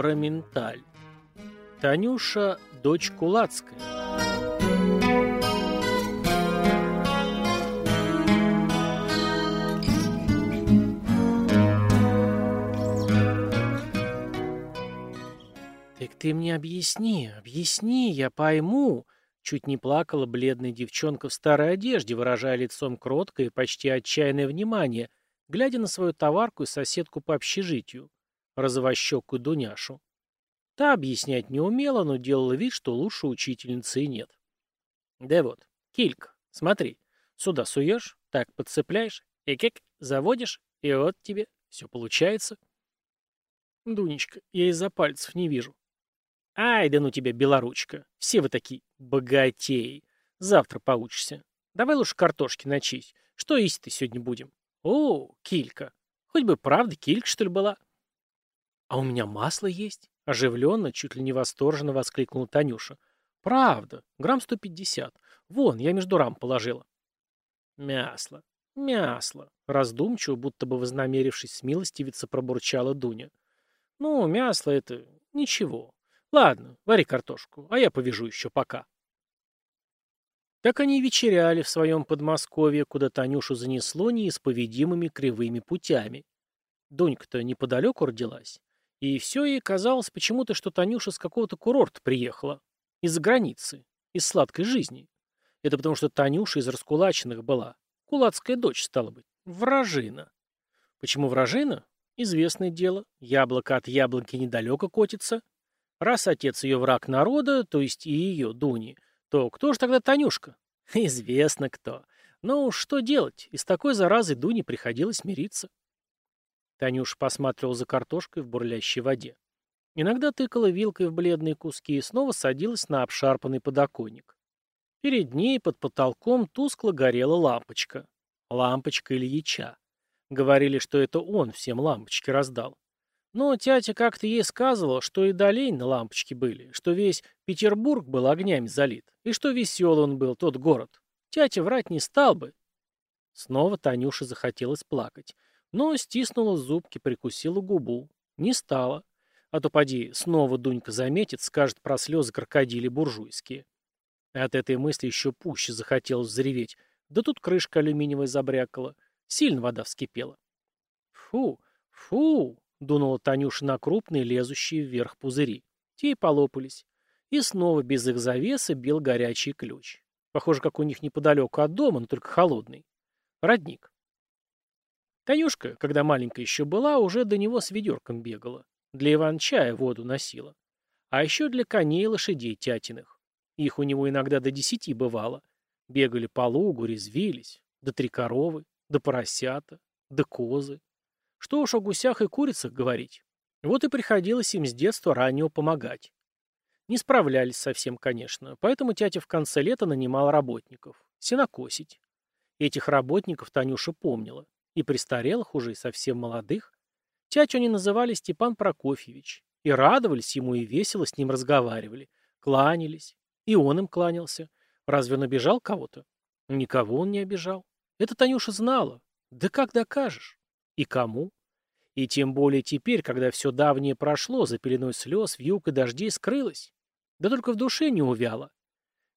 Браменталь. Танюша – дочь Кулацкая. «Так ты мне объясни, объясни, я пойму!» Чуть не плакала бледная девчонка в старой одежде, выражая лицом кроткое и почти отчаянное внимание, глядя на свою товарку и соседку по общежитию, розовощекую Дуняшу. Та объяснять не умела, но делала вид, что лучше учительницы и нет. Да вот, килька, смотри, сюда суешь, так подцепляешь, и как заводишь, и вот тебе все получается. Дунечка, я из-за пальцев не вижу. Ай, да ну тебя, белоручка. Все вы такие богатеи. Завтра поучишься. Давай лучше картошки начись. Что есть ты сегодня будем? О, килька. Хоть бы правда килька, что ли, была? А у меня масло есть. Оживленно, чуть ли не восторженно воскликнула Танюша. Правда, грамм сто пятьдесят. Вон, я между рам положила. Мясло, мясло. Раздумчиво, будто бы вознамерившись смилостивиться, пробурчала Дуня. Ну, мясло это ничего. Ладно, вари картошку, а я повяжу еще пока. Так они и вечеряли в своем Подмосковье, куда Танюшу занесло неисповедимыми кривыми путями. Дунька-то неподалеку родилась. И все ей казалось почему-то, что Танюша с какого-то курорта приехала. Из-за границы. Из сладкой жизни. Это потому, что Танюша из раскулаченных была. Кулацкая дочь, стала быть. Вражина. Почему вражина? Известное дело. Яблоко от яблоньки недалеко котится. Раз отец ее враг народа, то есть и ее, Дуни, то кто же тогда Танюшка? Известно кто. Ну, что делать? Из такой заразы Дуне приходилось мириться. Танюша посматривал за картошкой в бурлящей воде. Иногда тыкала вилкой в бледные куски и снова садилась на обшарпанный подоконник. Перед ней под потолком тускло горела лампочка. Лампочка Ильича. Говорили, что это он всем лампочки раздал. Но тятя как-то ей сказывал, что и долень на лампочке были, что весь Петербург был огнями залит, и что веселый он был, тот город. Тятя врать не стал бы. Снова Танюше захотелось плакать, но стиснула зубки, прикусила губу. Не стала. А то, поди, снова Дунька заметит, скажет про слезы крокодили буржуйские. От этой мысли еще пуще захотелось зареветь. Да тут крышка алюминиевая забрякала. Сильно вода вскипела. Фу, фу, Дунула Танюша на крупные, лезущие вверх пузыри. Те и полопались. И снова без их завесы бил горячий ключ. Похоже, как у них неподалеку от дома, но только холодный. Родник. Танюшка, когда маленькая еще была, уже до него с ведерком бегала. Для Иван-чая воду носила. А еще для коней и лошадей тятиных. Их у него иногда до десяти бывало. Бегали по лугу, резвились. Да три коровы, да поросята, да козы. Что уж о гусях и курицах говорить. Вот и приходилось им с детства раннего помогать. Не справлялись совсем, конечно, поэтому тятя в конце лета нанимал работников. Сенокосить. Этих работников Танюша помнила. И престарелых уже, и совсем молодых. Тятю они называли Степан Прокофьевич. И радовались ему, и весело с ним разговаривали. Кланялись. И он им кланялся. Разве он обижал кого-то? Никого он не обижал. Это Танюша знала. Да как докажешь? И кому? И тем более теперь, когда все давнее прошло, за пеленой слез, вьюг и дождей скрылось. Да только в душе не увяло.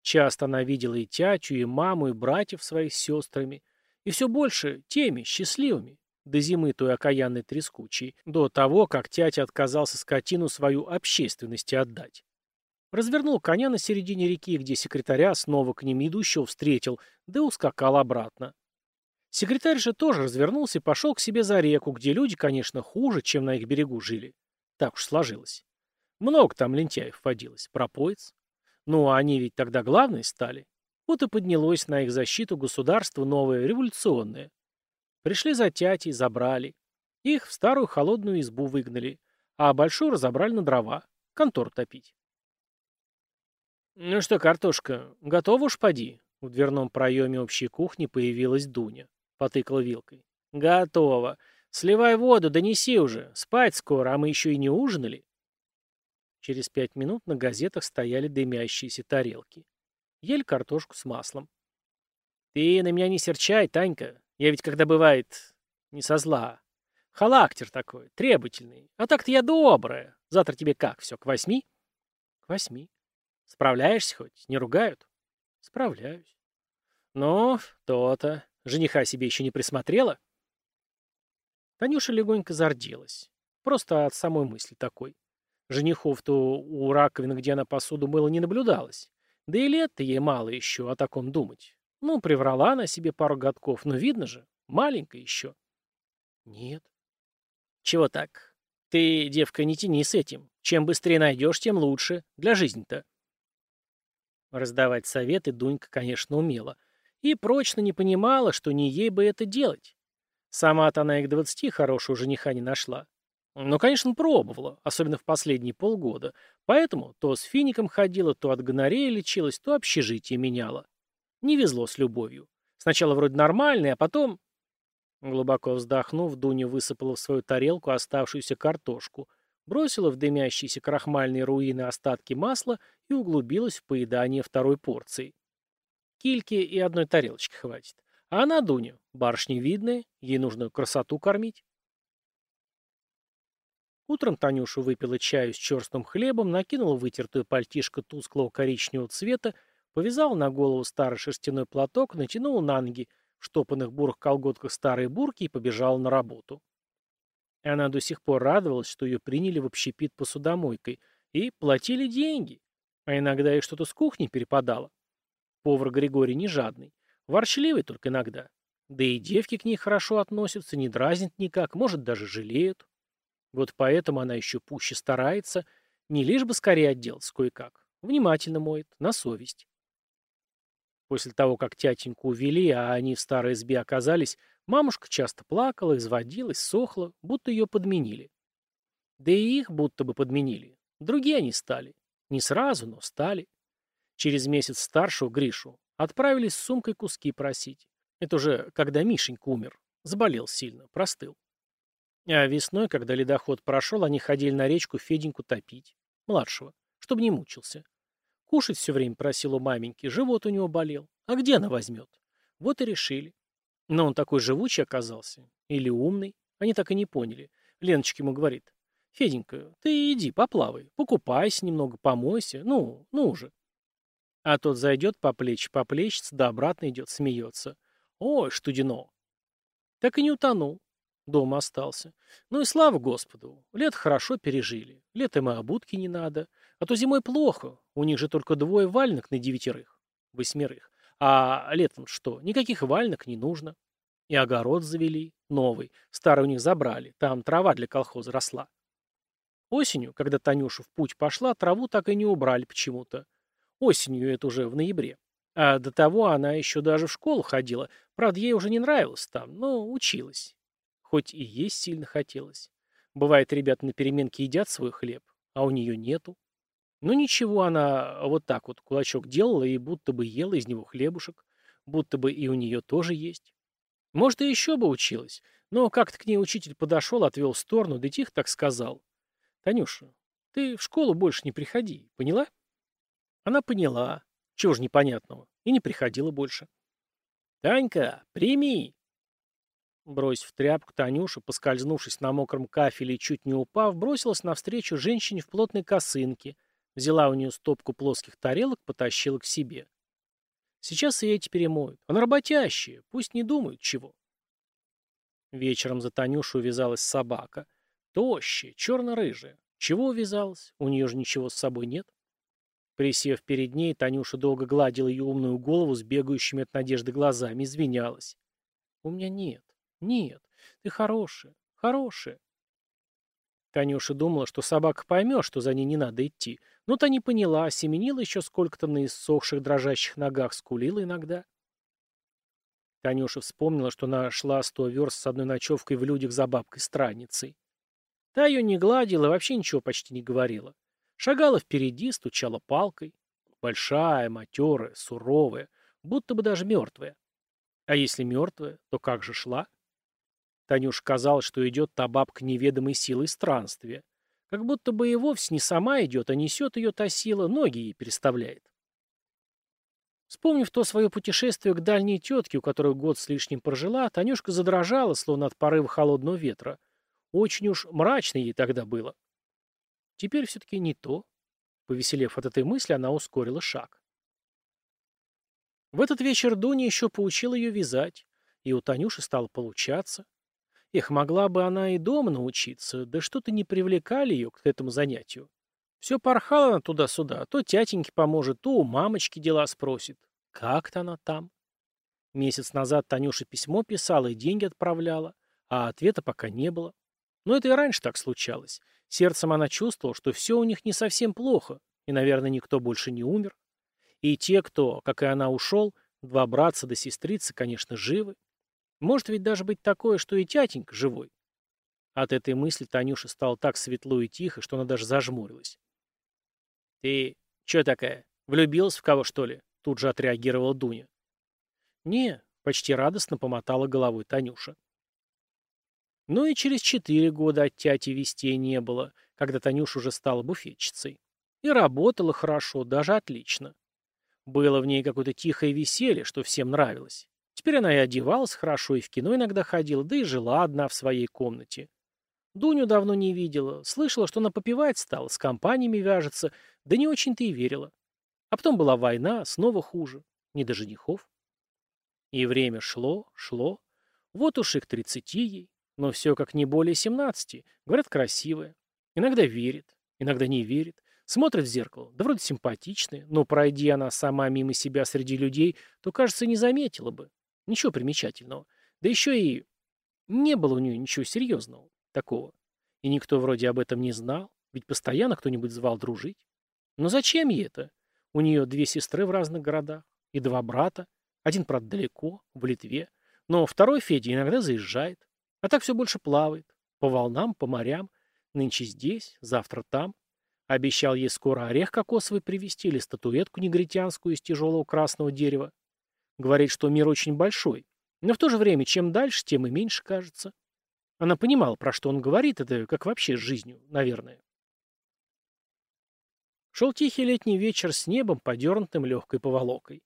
Часто она видела и тячу, и маму, и братьев своих с сестрами. И все больше теми, счастливыми. До зимы той окаянной трескучей. До того, как тятя отказался скотину свою общественности отдать. Развернул коня на середине реки, где секретаря снова к ним идущего встретил, да ускакал обратно. Секретарь же тоже развернулся и пошел к себе за реку, где люди, конечно, хуже, чем на их берегу жили. Так уж сложилось. Много там лентяев водилось, пропоец. Ну, а они ведь тогда главные стали. Вот и поднялось на их защиту государство новое, революционное. Пришли за тятей, забрали. Их в старую холодную избу выгнали, а большую разобрали на дрова, контор топить. «Ну что, картошка, готова уж поди?» В дверном проеме общей кухни появилась Дуня. Потыкала вилкой. «Готово. Сливай воду, донеси уже. Спать скоро, а мы еще и не ужинали». Через пять минут на газетах стояли дымящиеся тарелки. Ели картошку с маслом. «Ты на меня не серчай, Танька. Я ведь, когда бывает, не со зла. Халактер такой, требовательный. А так-то я добрая», — Завтра тебе как, все, к восьми? К восьми. Справляешься хоть? Не ругают? Справляюсь. Ну, то-то. Жениха себе еще не присмотрела? Танюша легонько зарделась. Просто от самой мысли такой. Женихов-то у раковины, где она посуду мыла, не наблюдалось. Да и лет-то ей мало еще о таком думать. Ну, приврала она себе пару годков, но видно же, маленькая еще. Нет. Чего так? Ты, девка, не тяни с этим. Чем быстрее найдешь, тем лучше. Для жизни-то. Раздавать советы Дунька, конечно, умела. И прочно не понимала, что не ей бы это делать. Сама-то она и к двадцати хорошего жениха не нашла. Но, конечно, пробовала, особенно в последние полгода. Поэтому то с фиником ходила, то от гонореи лечилась, то общежитие меняла. Не везло с любовью. Сначала вроде нормальный, а потом... Глубоко вздохнув, Дуня высыпала в свою тарелку оставшуюся картошку, бросила в дымящиеся крахмальные руины остатки масла и углубилась в поедание второй порции. Кильки и одной тарелочки хватит. А она, Дуня, барышня видная, ей нужно красоту кормить. Утром Танюша выпила чаю с черстым хлебом, накинула вытертую пальтишко тусклого коричневого цвета, повязала на голову старый шерстяной платок, натянула на ноги в штопанных бурых колготках старые бурки и побежала на работу. И она до сих пор радовалась, что ее приняли в общепит посудомойкой и платили деньги, а иногда и что-то с кухни перепадало. Повар Григорий не жадный, ворчливый только иногда. Да и девки к ней хорошо относятся, не дразнят никак, может, даже жалеют. Вот поэтому она еще пуще старается, не лишь бы скорее отделаться кое-как, внимательно моет, на совесть. После того, как тятеньку увели, а они в старой избе оказались, мамушка часто плакала, изводилась, сохла, будто ее подменили. Да и их будто бы подменили. Другие они стали. Не сразу, но стали. Через месяц старшего, Гришу, отправились с сумкой куски просить. Это уже когда Мишенька умер. Заболел сильно, простыл. А весной, когда ледоход прошел, они ходили на речку Феденьку топить. Младшего. Чтобы не мучился. Кушать все время просил у маменьки, живот у него болел. А где она возьмет? Вот и решили. Но он такой живучий оказался. Или умный. Они так и не поняли. Леночка ему говорит. Феденька, ты иди, поплавай. Покупайся немного, помойся. Ну, ну уже. А тот зайдет по плечи, по плечице, да обратно идет, смеется. Ой, штудино. Так и не утонул. Дома остался. Ну и слава Господу. Лет хорошо пережили. Летом и обутки не надо. А то зимой плохо. У них же только двое вальнок на девятерых. Восьмерых. А летом что? Никаких вальнок не нужно. И огород завели. Новый. Старый у них забрали. Там трава для колхоза росла. Осенью, когда Танюша в путь пошла, траву так и не убрали почему-то. Осенью это уже в ноябре. А до того она еще даже в школу ходила. Правда, ей уже не нравилось там, но училась. Хоть и есть сильно хотелось. Бывает, ребята на переменке едят свой хлеб, а у нее нету. Ну ничего, она вот так вот кулачок делала и будто бы ела из него хлебушек, будто бы и у нее тоже есть. Может, и еще бы училась, но как-то к ней учитель подошел, отвел в сторону, да тихо так сказал. «Танюша, ты в школу больше не приходи, поняла?» Она поняла. Чего ж непонятного. И не приходила больше. «Танька, прими!» Бросив тряпку, Танюша, поскользнувшись на мокром кафеле и чуть не упав, бросилась навстречу женщине в плотной косынке, взяла у нее стопку плоских тарелок, потащила к себе. Сейчас и эти перемоют. Она работящая, пусть не думают чего. Вечером за Танюшу увязалась собака. Тощая, черно-рыжая. Чего увязалась? У нее же ничего с собой нет. Присев перед ней, Танюша долго гладила ее умную голову с бегающими от надежды глазами, извинялась. «У меня нет. Нет, ты хорошая, хорошая. Танюша думала, что собака поймет, что за ней не надо идти. Но та не поняла, семенила еще сколько-то на иссохших дрожащих ногах, скулила иногда. Танюша вспомнила, что она шла сто верст с одной ночевкой в людях за бабкой-странницей. Та ее не гладила, вообще ничего почти не говорила. Шагала впереди, стучала палкой. Большая, матерая, суровая, будто бы даже мертвая. А если мертвая, то как же шла? Танюш казалось, что идет та бабка неведомой силой странствия. Как будто бы и вовсе не сама идет, а несет ее та сила, ноги ей переставляет. Вспомнив то свое путешествие к дальней тетке, у которой год с лишним прожила, Танюшка задрожала, словно от порыва холодного ветра. Очень уж мрачно ей тогда было. Теперь все-таки не то. Повеселев от этой мысли, она ускорила шаг. В этот вечер Дуня еще поучила ее вязать, и у Танюши стало получаться. Эх, могла бы она и дома научиться, да что-то не привлекали ее к этому занятию. Все порхала она туда-сюда, то тятеньке поможет, то у мамочки дела спросит. Как-то она там. Месяц назад Танюша письмо писала и деньги отправляла, а ответа пока не было. Но это и раньше так случалось. Сердцем она чувствовала, что все у них не совсем плохо, и, наверное, никто больше не умер. И те, кто, как и она, ушел, два братца да сестрицы, конечно, живы. Может ведь даже быть такое, что и тятенька живой. От этой мысли Танюше стало так светло и тихо, что она даже зажмурилась. «Ты чё такая? Влюбилась в кого, что ли?» Тут же отреагировала Дуня. «Не», — почти радостно помотала головой Танюша. Ну и через четыре года от тяти вестей не было, когда Танюша уже стала буфетчицей. И работала хорошо, даже отлично. Было в ней какое-то тихое веселье, что всем нравилось. Теперь она и одевалась хорошо, и в кино иногда ходила, да и жила одна в своей комнате. Дуню давно не видела, слышала, что она попивать стала, с компаниями вяжется, да не очень-то и верила. А потом была война, снова хуже. Не до женихов. И время шло, шло. Вот уж и к тридцати ей. Но все как не более семнадцати. Говорят, красивая. Иногда верит, иногда не верит. Смотрит в зеркало, да вроде симпатичная, но пройди она сама мимо себя среди людей, то, кажется, не заметила бы. Ничего примечательного. Да еще и не было у нее ничего серьезного такого. И никто вроде об этом не знал, ведь постоянно кто-нибудь звал дружить. Но зачем ей это? У нее две сестры в разных городах и два брата. Один, правда, далеко, в Литве. Но второй Федя иногда заезжает. А так все больше плавает. По волнам, по морям. Нынче здесь, завтра там. Обещал ей скоро орех кокосовый привезти или статуэтку негритянскую из тяжелого красного дерева. Говорит, что мир очень большой. Но в то же время, чем дальше, тем и меньше кажется. Она понимала, про что он говорит, это как вообще с жизнью, наверное. Шел тихий летний вечер с небом, подернутым легкой поволокой.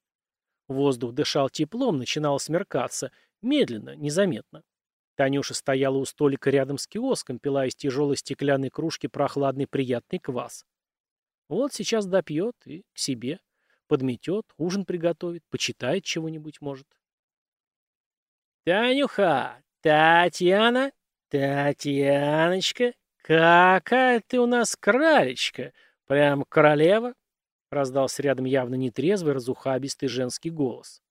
Воздух дышал теплом, начинало смеркаться, медленно, незаметно. Танюша стояла у столика рядом с киоском, пила из тяжелой стеклянной кружки прохладный приятный квас. Вот сейчас допьет и к себе. Подметет, ужин приготовит, почитает чего-нибудь, может. «Танюха! Татьяна! Татьяночка! Какая ты у нас кралечка! «Прям королева?» — раздался рядом явно нетрезвый, разухабистый женский голос.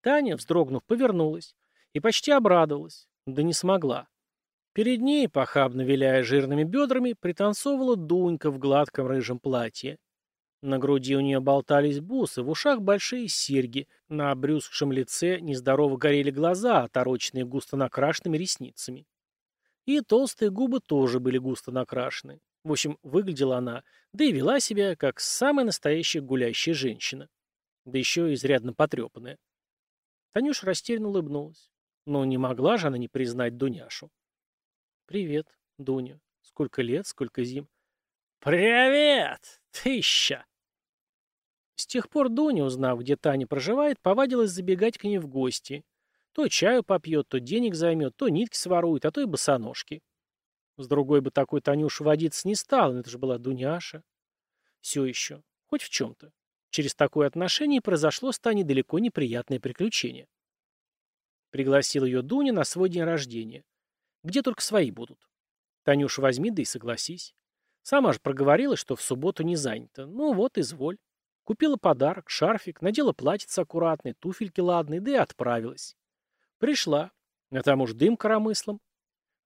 Таня, вздрогнув, повернулась и почти обрадовалась, да не смогла. Перед ней, похабно виляя жирными бедрами, пританцовывала Дунька в гладком рыжем платье. На груди у нее болтались бусы, в ушах большие серьги, на обрюзгшем лице нездорово горели глаза, отороченные густо накрашенными ресницами. И толстые губы тоже были густо накрашены. В общем, выглядела она, да и вела себя, как самая настоящая гулящая женщина. Да еще и изрядно потрепанная. Танюша растерянно улыбнулась. Но не могла же она не признать Дуняшу. «Привет, Дуня. Сколько лет, сколько зим?» «Привет! Тыща!» С тех пор Дуня, узнав, где Таня проживает, повадилась забегать к ней в гости. То чаю попьет, то денег займет, то нитки сворует, а то и босоножки. С другой бы такой Танюш водиться не стал, но это же была Дуняша. Все еще. Хоть в чем-то. Через такое отношение произошло с Таней далеко неприятное приключение. Пригласил ее Дуня на свой день рождения. Где только свои будут. Танюш, возьми, да и согласись. Сама же проговорилась, что в субботу не занята. Ну вот, изволь. Купила подарок, шарфик, надела платьице аккуратное, туфельки ладные, да и отправилась. Пришла. А там уж дым коромыслом.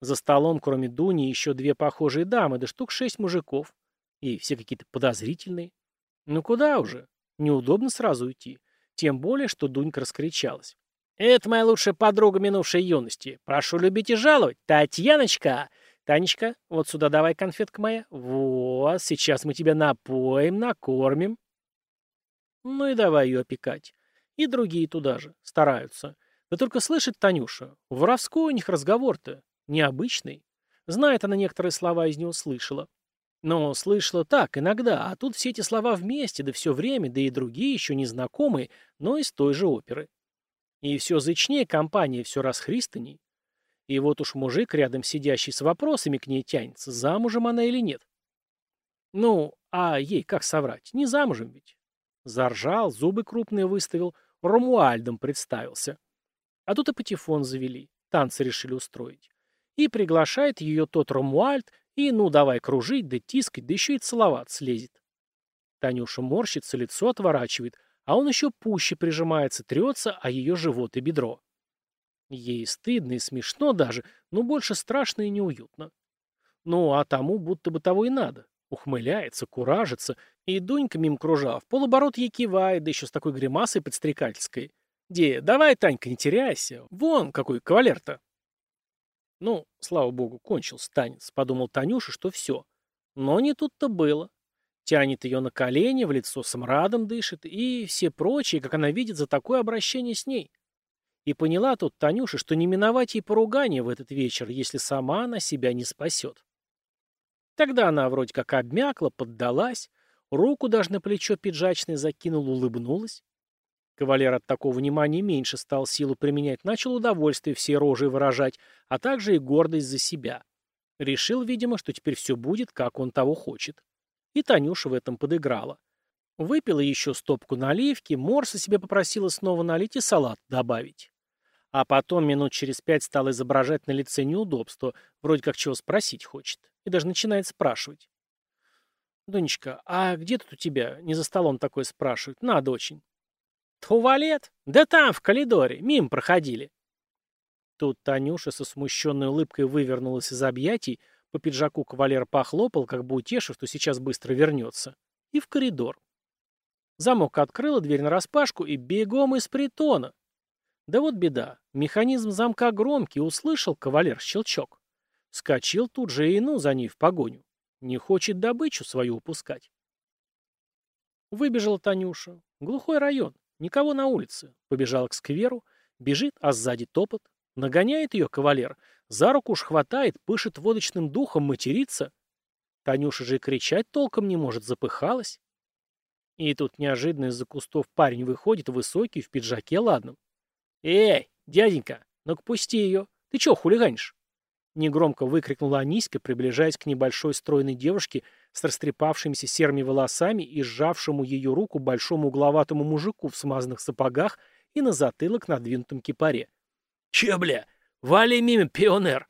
За столом, кроме Дуни, еще две похожие дамы, да штук шесть мужиков. И все какие-то подозрительные. Ну куда уже? Неудобно сразу уйти. Тем более, что Дунька раскричалась. «Это моя лучшая подруга минувшей юности. Прошу любить и жаловать. Татьяночка! Танечка, вот сюда давай, конфетка моя. Вот, сейчас мы тебя напоим, накормим». Ну и давай ее опекать. И другие туда же. Стараются. Да только слышит Танюша, воровской у них разговор-то. Необычный. Знает она некоторые слова из него слышала. Но слышала так, иногда, а тут все эти слова вместе, да все время, да и другие, еще незнакомые, но из той же оперы. И все зычнее компания, все расхристанней. И вот уж мужик, рядом сидящий с вопросами к ней тянется, замужем она или нет. Ну, а ей как соврать? Не замужем ведь. Заржал, зубы крупные выставил, Ромуальдом представился. А тут и патефон завели, танцы решили устроить. И приглашает ее тот Ромуальд, и ну давай кружить, да тискать, да еще и целоваться лезет. Танюша морщится, лицо отворачивает, а он еще пуще прижимается, трется, а ее живот и бедро. Ей стыдно и смешно даже, но больше страшно и неуютно. Ну, а тому будто бы того и надо. Ухмыляется, куражится, и Дунька мимо кружа в полоборот ей кивает, да еще с такой гримасой подстрекательской. Де, давай, Танька, не теряйся. Вон, какой кавалер-то. Ну, слава богу, кончился танец, подумал Танюша, что все. Но не тут-то было. Тянет ее на колени, в лицо смрадом дышит, и все прочие, как она видит, за такое обращение с ней. И поняла тут Танюша, что не миновать ей поругания в этот вечер, если сама она себя не спасет. Тогда она вроде как обмякла, поддалась, руку даже на плечо пиджачное закинула, улыбнулась. Кавалер от такого внимания меньше стал силу применять, начал удовольствие всей рожей выражать, а также и гордость за себя. Решил, видимо, что теперь все будет, как он того хочет. И Танюша в этом подыграла. Выпила еще стопку наливки, морса себе попросила снова налить и салат добавить. А потом минут через пять стал изображать на лице неудобство, вроде как чего спросить хочет. И даже начинает спрашивать. «Дунечка, а где тут у тебя?» Не за столом такой спрашивает. «Надо очень». «Туалет? Да там, в коридоре. Мимо проходили». Тут Танюша со смущенной улыбкой вывернулась из объятий, по пиджаку кавалер похлопал, как бы утешив, что сейчас быстро вернется, и в коридор. Замок открыла, дверь нараспашку и бегом из притона. Да вот беда. Механизм замка громкий, услышал кавалер щелчок. Скочил тут же и ну за ней в погоню. Не хочет добычу свою упускать. Выбежала Танюша. Глухой район. Никого на улице. Побежала к скверу. Бежит, а сзади топот. Нагоняет ее кавалер. За руку уж хватает, пышет водочным духом, матерится. Танюша же и кричать толком не может, запыхалась. И тут неожиданно из-за кустов парень выходит, высокий, в пиджаке ладном. «Эй, дяденька, ну-ка пусти ее. Ты чего хулиганишь?» Негромко выкрикнула Аниська, приближаясь к небольшой стройной девушке с растрепавшимися серыми волосами и сжавшему ее руку большому угловатому мужику в смазанных сапогах и на затылок надвинутом кипаре. «Че, бля? Вали мимо, пионер!»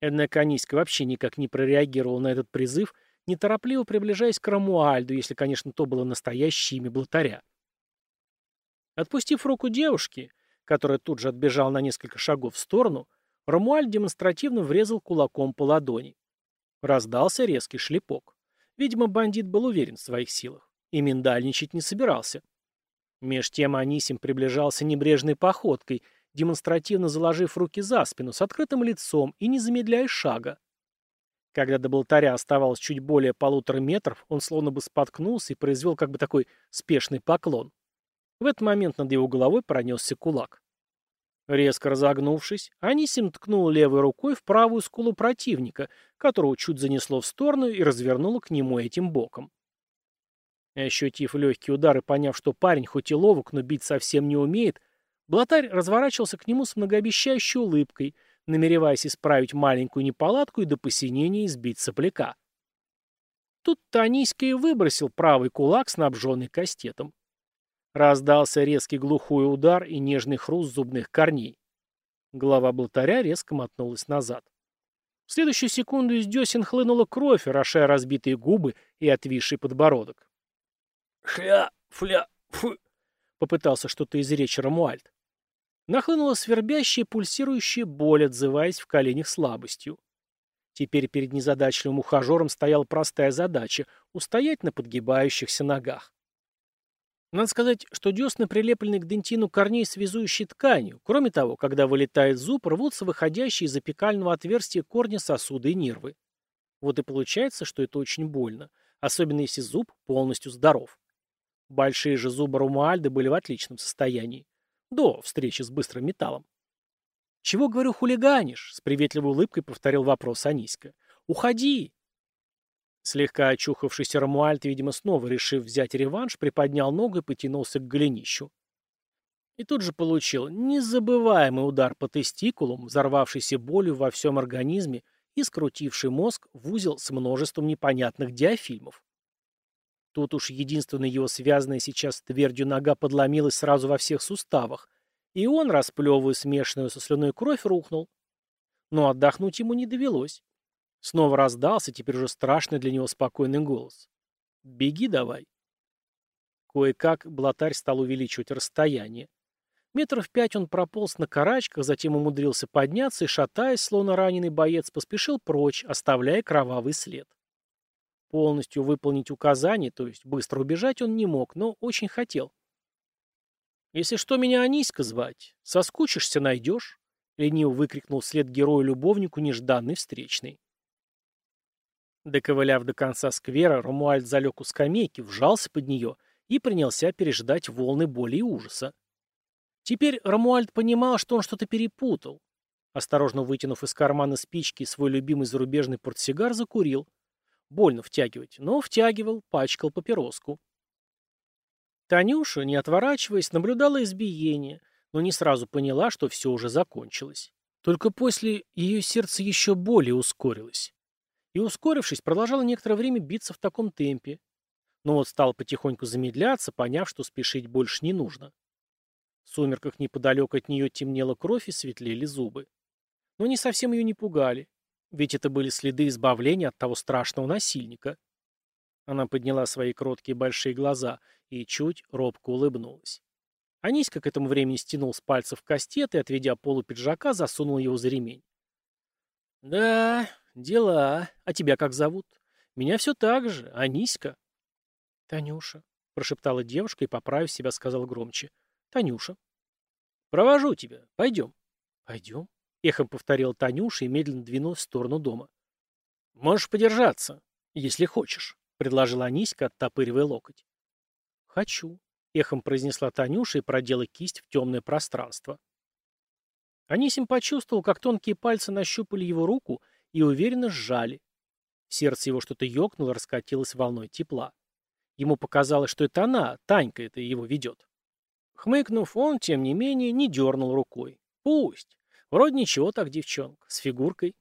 Однако Аниська вообще никак не прореагировал на этот призыв, неторопливо приближаясь к Рамуальду, если, конечно, то было настоящее имя блатаря. Отпустив руку девушки, которая тут же отбежала на несколько шагов в сторону, Рамуаль демонстративно врезал кулаком по ладони. Раздался резкий шлепок. Видимо, бандит был уверен в своих силах и миндальничать не собирался. Меж тем Анисим приближался небрежной походкой, демонстративно заложив руки за спину, с открытым лицом и не замедляя шага. Когда до болтаря оставалось чуть более полутора метров, он словно бы споткнулся и произвел как бы такой спешный поклон. В этот момент над его головой пронесся кулак. Резко разогнувшись, Анисим ткнул левой рукой в правую скулу противника, которого чуть занесло в сторону и развернуло к нему этим боком. Ощутив легкий удар и поняв, что парень хоть и ловок, но бить совсем не умеет, Блатарь разворачивался к нему с многообещающей улыбкой, намереваясь исправить маленькую неполадку и до посинения избить сопляка. Тут Таниська и выбросил правый кулак, снабженный кастетом. Раздался резкий глухой удар и нежный хруст зубных корней. Голова блатаря резко мотнулась назад. В следующую секунду из десен хлынула кровь, орошая разбитые губы и отвисший подбородок. «Хля, фля, фу!» — попытался что-то изречь Рамуальд. Нахлынула свербящая, пульсирующая боль, отзываясь в коленях слабостью. Теперь перед незадачливым ухажером стояла простая задача — устоять на подгибающихся ногах. Надо сказать, что десны прилеплены к дентину корней связующей тканью. Кроме того, когда вылетает зуб, рвутся выходящие из апикального отверстия корня сосуды и нервы. Вот и получается, что это очень больно, особенно если зуб полностью здоров. Большие же зубы Румуальды были в отличном состоянии. До встречи с быстрым металлом. «Чего, говорю, хулиганишь?» — с приветливой улыбкой повторил вопрос Аниська. «Уходи!» Слегка очухавшийся Рамуальд, видимо, снова решив взять реванш, приподнял ногу и потянулся к голенищу. И тут же получил незабываемый удар по тестикулам, взорвавшийся болью во всем организме и скрутивший мозг в узел с множеством непонятных диафильмов. Тут уж единственная его связанная сейчас твердью нога подломилась сразу во всех суставах, и он, расплевывая смешанную со слюной кровь, рухнул. Но отдохнуть ему не довелось. Снова раздался теперь уже страшный для него спокойный голос. «Беги давай». Кое-как блатарь стал увеличивать расстояние. Метров пять он прополз на карачках, затем умудрился подняться и, шатаясь, словно раненый боец, поспешил прочь, оставляя кровавый след. Полностью выполнить указание, то есть быстро убежать, он не мог, но очень хотел. «Если что, меня Аниська звать. Соскучишься, найдешь», — лениво выкрикнул вслед герою-любовнику нежданный встречный. Доковыляв до конца сквера, Ромуальд залег у скамейки, вжался под нее и принялся переждать волны боли и ужаса. Теперь Ромуальд понимал, что он что-то перепутал. Осторожно вытянув из кармана спички свой любимый зарубежный портсигар, закурил. Больно втягивать, но втягивал, пачкал папироску. Танюша, не отворачиваясь, наблюдала избиение, но не сразу поняла, что все уже закончилось. Только после ее сердце еще более ускорилось. И, ускорившись, продолжало некоторое время биться в таком темпе. Но вот стал потихоньку замедляться, поняв, что спешить больше не нужно. В сумерках неподалеку от нее темнела кровь и светлели зубы. Но не совсем ее не пугали, ведь это были следы избавления от того страшного насильника. Она подняла свои кроткие большие глаза и чуть робко улыбнулась. Аниська к этому времени стянул с пальцев кастет и, отведя полу пиджака, засунул его за ремень. «Да, дела. А тебя как зовут? Меня все так же, Аниська». «Танюша», — прошептала девушка и, поправив себя, сказала громче. «Танюша». «Провожу тебя. Пойдем». «Пойдем?» — эхом повторила Танюша и медленно двинулась в сторону дома. «Можешь подержаться, если хочешь», — предложила Аниська, оттопыривая локоть. «Хочу», — эхом произнесла Танюша и продела кисть в темное пространство. Анисим почувствовал, как тонкие пальцы нащупали его руку и уверенно сжали. Сердце его что-то ёкнуло, раскатилось волной тепла. Ему показалось, что это она, Танька это его ведет. Хмыкнув, он, тем не менее, не дернул рукой. Пусть. Вроде ничего так, девчонка, с фигуркой.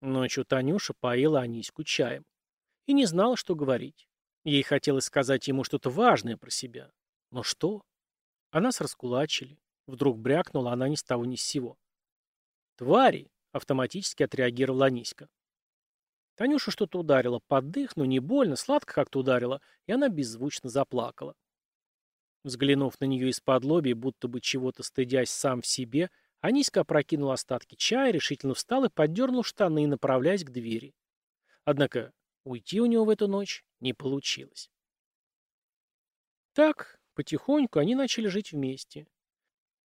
Ночью Танюша поила Аниську чаем. И не знала, что говорить. Ей хотелось сказать ему что-то важное про себя. Но что? Она с раскулачили. Вдруг брякнула она ни с того ни с сего. «Твари!» — автоматически отреагировала Аниська. Танюша что-то ударила под дых, но не больно, сладко как-то ударила, и она беззвучно заплакала. Взглянув на нее из-под лоби, будто бы чего-то стыдясь сам в себе, Аниська опрокинул остатки чая, решительно встал и поддернул штаны, направляясь к двери. Однако уйти у него в эту ночь не получилось. Так, потихоньку они начали жить вместе.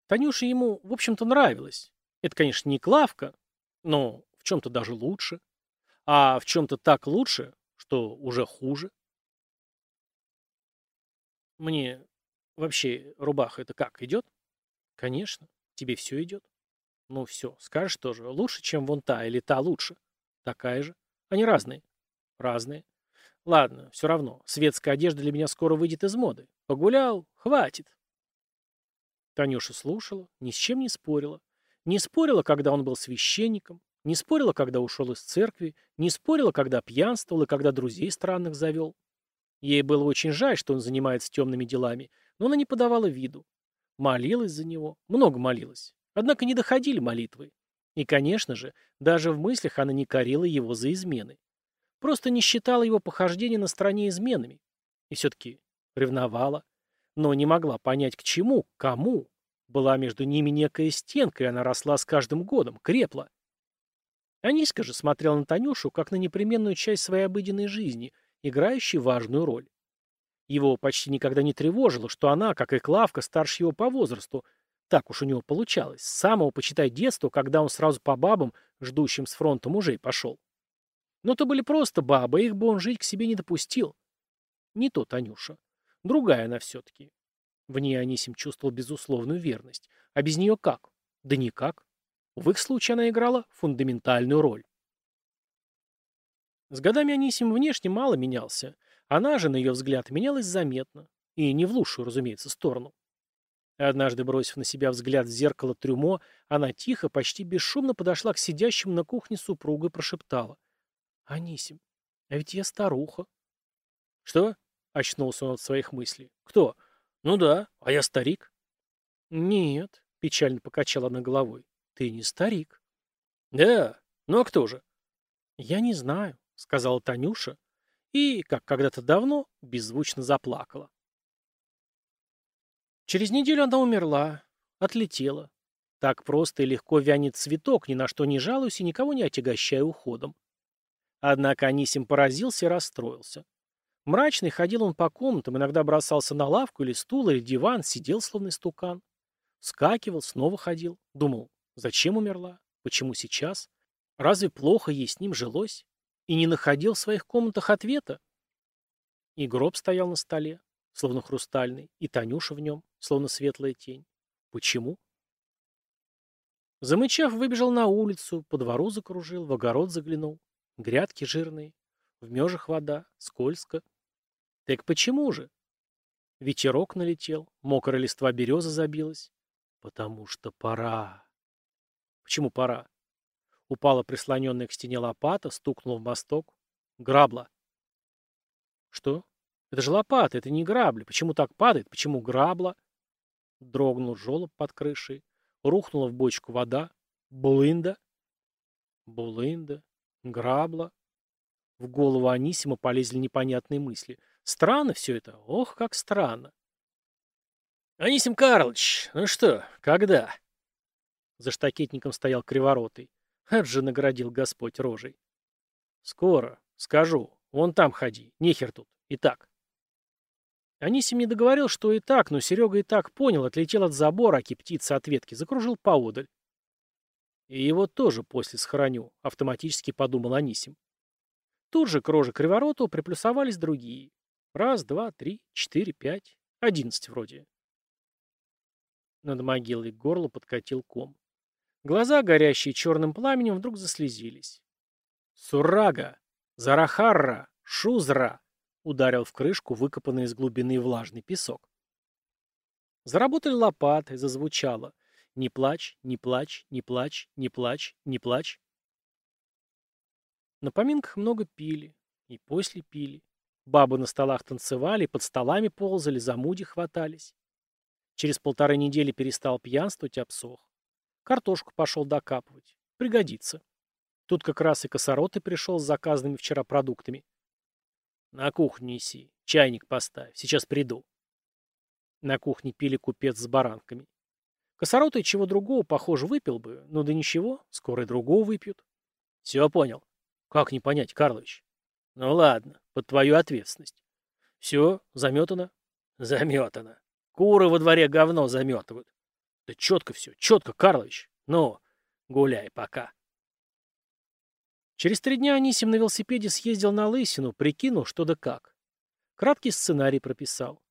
Танюша ему, в общем-то, нравилась. Это, конечно, не Клавка, но в чем-то даже лучше. А в чем-то так лучше, что уже хуже. Мне вообще рубаха это как, идет? Конечно, тебе все идет. Ну все, скажешь тоже, лучше, чем вон та, или та лучше. Такая же. Они разные. Разные. Ладно, все равно. Светская одежда для меня скоро выйдет из моды. Погулял, хватит. Танюша слушала, ни с чем не спорила. Не спорила, когда он был священником, не спорила, когда ушел из церкви, не спорила, когда пьянствовал и когда друзей странных завел. Ей было очень жаль, что он занимается темными делами, но она не подавала виду. Молилась за него, много молилась. Однако не доходили молитвы. И, конечно же, даже в мыслях она не корила его за измены. Просто не считала его похождения на стороне изменами. И все-таки ревновала. Но не могла понять, к чему, кому. Была между ними некая стенка, и она росла с каждым годом, крепла. Аниська же смотрела на Танюшу, как на непременную часть своей обыденной жизни, играющей важную роль. Его почти никогда не тревожило, что она, как и Клавка, старше его по возрасту. Так уж у него получалось. С самого, почитай, детства, когда он сразу по бабам, ждущим с фронта мужей, пошел. Но то были просто бабы, их бы он жить к себе не допустил. Не то Танюша. Другая она все-таки. В ней Анисим чувствовал безусловную верность. А без нее как? Да никак. В их случае она играла фундаментальную роль. С годами Анисим внешне мало менялся. Она же, на ее взгляд, менялась заметно. И не в лучшую, разумеется, сторону. Однажды, бросив на себя взгляд в зеркало трюмо, она тихо, почти бесшумно подошла к сидящему на кухне супругу и прошептала. «Анисим, а ведь я старуха». «Что?» — очнулся он от своих мыслей. «Кто? Ну да, а я старик». «Нет», — печально покачала она головой, — «ты не старик». «Да, ну а кто же?» «Я не знаю», — сказала Танюша, и, как когда-то давно, беззвучно заплакала. Через неделю она умерла, отлетела. Так просто и легко вянет цветок, ни на что не жалуюсь и никого не отягощая уходом. Однако Анисим поразился и расстроился. Мрачный ходил он по комнатам, иногда бросался на лавку или стул, или диван, сидел словно стукан. Скакивал, снова ходил. Думал, зачем умерла? Почему сейчас? Разве плохо ей с ним жилось? И не находил в своих комнатах ответа? И гроб стоял на столе, словно хрустальный, и Танюша в нем, словно светлая тень. Почему? Замычав, выбежал на улицу, по двору закружил, в огород заглянул. Грядки жирные, в межах вода, скользко. Так почему же? Ветерок налетел, мокрая листва береза забилась. Потому что пора. Почему пора? Упала прислоненная к стене лопата, стукнула в мосток. Грабла. Что? Это же лопата, это не грабли. Почему так падает? Почему грабла? Дрогнул жолоб под крышей. Рухнула в бочку вода. Булында. Булында. Грабла. В голову Анисима полезли непонятные мысли. Странно все это. Ох, как странно. «Анисим Карлович, ну что, когда?» За штакетником стоял криворотый. Ад же наградил Господь рожей. «Скоро. Скажу. Вон там ходи. Нехер тут. Итак». Анисим не договорил, что и так, но Серега и так понял, отлетел от забора, аки птица от ветки, закружил поодаль. И его тоже после схороню, автоматически подумал Анисим. Тут же к роже Кривороту приплюсовались другие. Раз, два, три, четыре, пять, одиннадцать вроде. Над могилой к горлу подкатил ком. Глаза, горящие черным пламенем, вдруг заслезились. «Сурага! Зарахарра! Шузра!» ударил в крышку, выкопанный из глубины влажный песок. Заработали лопаты, зазвучало. «Не плачь, не плачь, не плачь, не плачь, не плачь». На поминках много пили, и после пили. Бабы на столах танцевали, под столами ползали, за муди хватались. Через полторы недели перестал пьянствовать, обсох. Картошку пошел докапывать. Пригодится. Тут как раз и косороты пришел с заказанными вчера продуктами. На кухню неси. Чайник поставь. Сейчас приду. На кухне пили купец с баранками. Косоротый чего другого, похоже, выпил бы. Ну да ничего, скоро и другого выпьют. Все понял. Как не понять, Карлович? Ну ладно, под твою ответственность. Все, заметано? Заметано. Куры во дворе говно заметывают. Да четко все, четко, Карлович. Ну, гуляй пока. Через три дня Анисим на велосипеде съездил на Лысину, прикинул, что да как. Краткий сценарий прописал.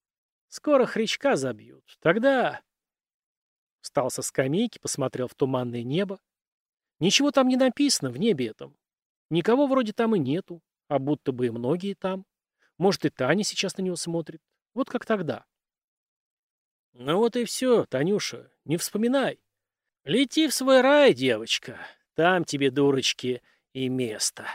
Скоро хрячка забьют. Тогда... Встал со скамейки, посмотрел в туманное небо. Ничего там не написано в небе этом. Никого вроде там и нету, а будто бы и многие там. Может, и Таня сейчас на него смотрит. Вот как тогда. Ну вот и все, Танюша, не вспоминай. Лети в свой рай, девочка. Там тебе, дурочки, и место.